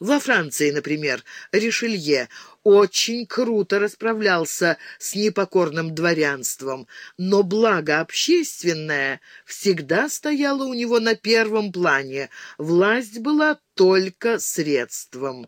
Во Франции, например, Ришелье очень круто расправлялся с непокорным дворянством, но благо общественное всегда стояло у него на первом плане, власть была только средством.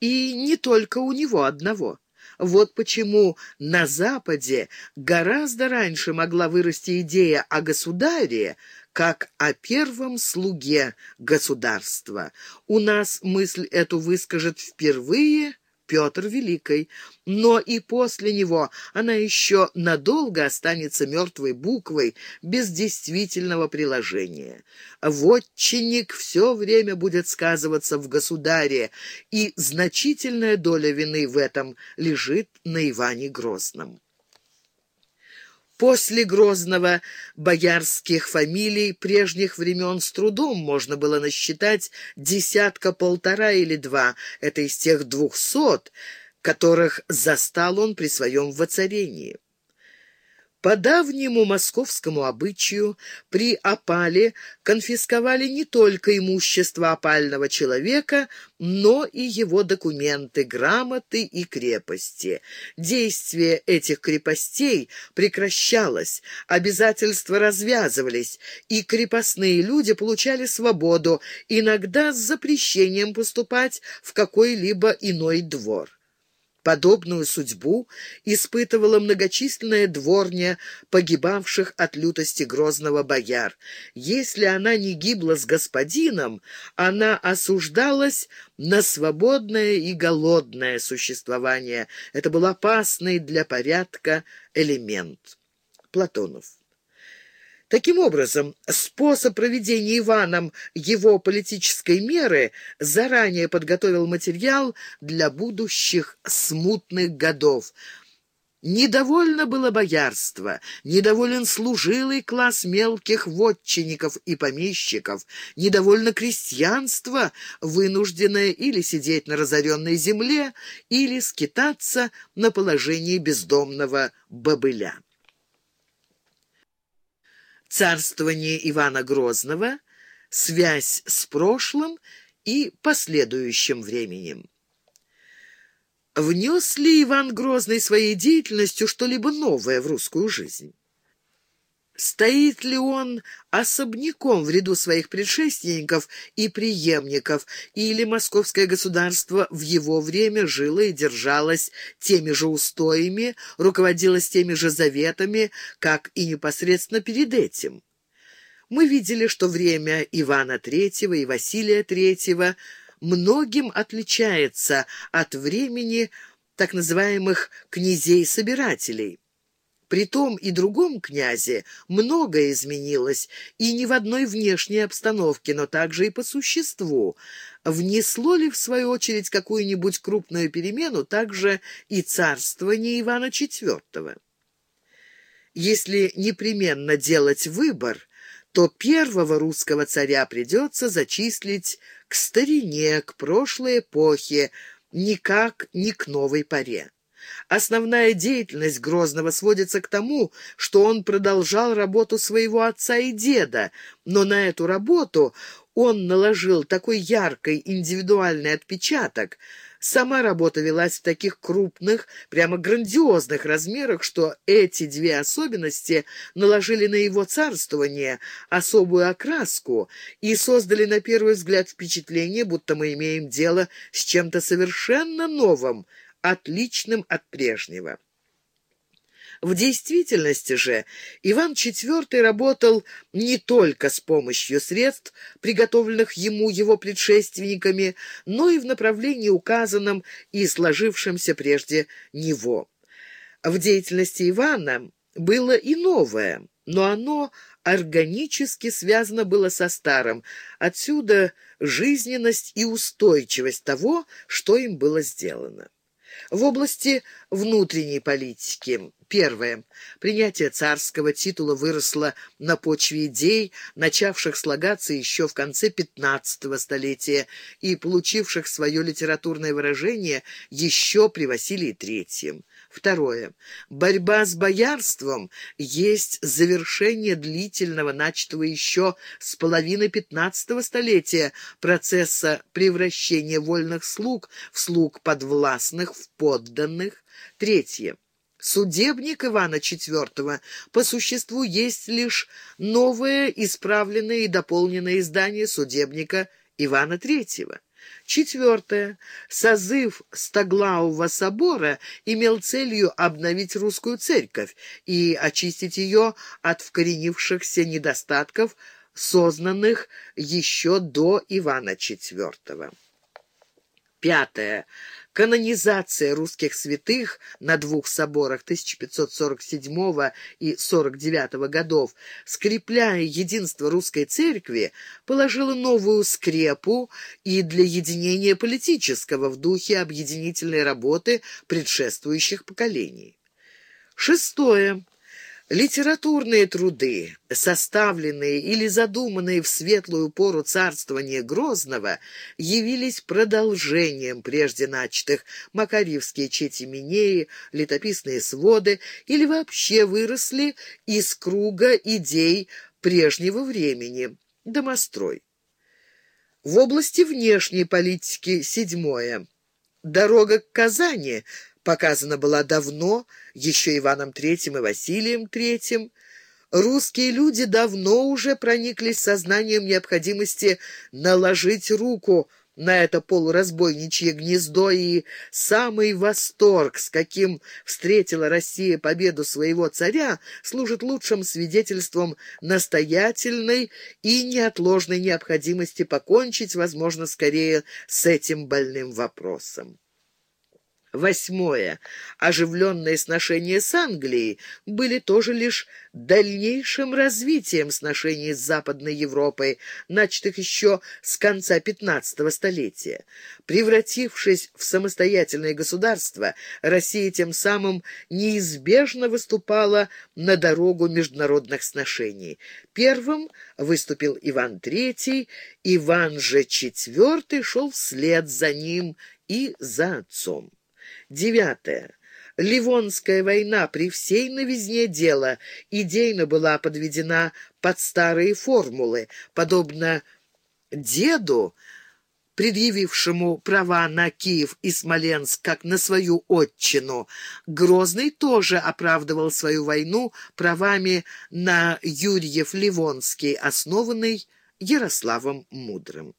И не только у него одного. Вот почему на Западе гораздо раньше могла вырасти идея о государе, как о первом слуге государства. У нас мысль эту выскажет впервые Петр Великий, но и после него она еще надолго останется мертвой буквой, без действительного приложения. Вотчинник все время будет сказываться в государе, и значительная доля вины в этом лежит на Иване Грозном. После Грозного боярских фамилий прежних времен с трудом можно было насчитать десятка-полтора или два. Это из тех двухсот, которых застал он при своем воцарении. По давнему московскому обычаю при опале конфисковали не только имущество опального человека, но и его документы, грамоты и крепости. Действие этих крепостей прекращалось, обязательства развязывались, и крепостные люди получали свободу, иногда с запрещением поступать в какой-либо иной двор. Подобную судьбу испытывала многочисленная дворня погибавших от лютости грозного бояр. Если она не гибла с господином, она осуждалась на свободное и голодное существование. Это был опасный для порядка элемент. Платонов Таким образом, способ проведения Иваном его политической меры заранее подготовил материал для будущих смутных годов. Недовольно было боярство, недоволен служилый класс мелких вотчинников и помещиков, недовольно крестьянство, вынужденное или сидеть на разоренной земле, или скитаться на положении бездомного бобыля царствование Ивана Грозного, связь с прошлым и последующим временем. Внес ли Иван Грозный своей деятельностью что-либо новое в русскую жизнь? Стоит ли он особняком в ряду своих предшественников и преемников, или московское государство в его время жило и держалось теми же устоями, руководилось теми же заветами, как и непосредственно перед этим? Мы видели, что время Ивана III и Василия III многим отличается от времени так называемых «князей-собирателей». При том и другом князе многое изменилось, и не в одной внешней обстановке, но также и по существу. Внесло ли, в свою очередь, какую-нибудь крупную перемену также и царствование Ивана IV? Если непременно делать выбор, то первого русского царя придется зачислить к старине, к прошлой эпохе, никак не к новой поре. Основная деятельность Грозного сводится к тому, что он продолжал работу своего отца и деда, но на эту работу он наложил такой яркий индивидуальный отпечаток. Сама работа велась в таких крупных, прямо грандиозных размерах, что эти две особенности наложили на его царствование особую окраску и создали на первый взгляд впечатление, будто мы имеем дело с чем-то совершенно новым – отличным от прежнего. В действительности же Иван IV работал не только с помощью средств, приготовленных ему его предшественниками, но и в направлении, указанном и сложившемся прежде него. В деятельности Ивана было и новое, но оно органически связано было со старым. Отсюда жизненность и устойчивость того, что им было сделано. В области внутренней политики. Первое. Принятие царского титула выросло на почве идей, начавших слагаться еще в конце XV столетия и получивших свое литературное выражение еще при Василии III. Второе. Борьба с боярством есть завершение длительного, начатого еще с половины пятнадцатого столетия процесса превращения вольных слуг в слуг подвластных, в подданных. Третье. Судебник Ивана IV по существу есть лишь новое, исправленное и дополненное издание судебника Ивана III. Четвертое. Созыв Стоглавого собора имел целью обновить русскую церковь и очистить ее от вкоренившихся недостатков, сознанных еще до Ивана IV. Пятое. Канонизация русских святых на двух соборах 1547 и 49 годов, скрепляя единство русской церкви, положила новую скрепу и для единения политического в духе объединительной работы предшествующих поколений. Шестое. Литературные труды, составленные или задуманные в светлую пору царствования Грозного, явились продолжением прежде начатых Макарьевские четименеи, летописные своды или вообще выросли из круга идей прежнего времени, домострой. В области внешней политики седьмое. Дорога к Казани – показана была давно, еще Иваном Третьим и Василием Третьим. Русские люди давно уже прониклись сознанием необходимости наложить руку на это полуразбойничье гнездо, и самый восторг, с каким встретила Россия победу своего царя, служит лучшим свидетельством настоятельной и неотложной необходимости покончить, возможно, скорее с этим больным вопросом. Восьмое. Оживленные сношения с Англией были тоже лишь дальнейшим развитием сношений с Западной Европой, начатых еще с конца XV столетия. Превратившись в самостоятельное государство, Россия тем самым неизбежно выступала на дорогу международных сношений. Первым выступил Иван III, Иван же IV шел вслед за ним и за отцом. Девятое. Ливонская война при всей новизне дела идейно была подведена под старые формулы, подобно деду, предъявившему права на Киев и Смоленск как на свою отчину, Грозный тоже оправдывал свою войну правами на Юрьев-Ливонский, основанный Ярославом Мудрым.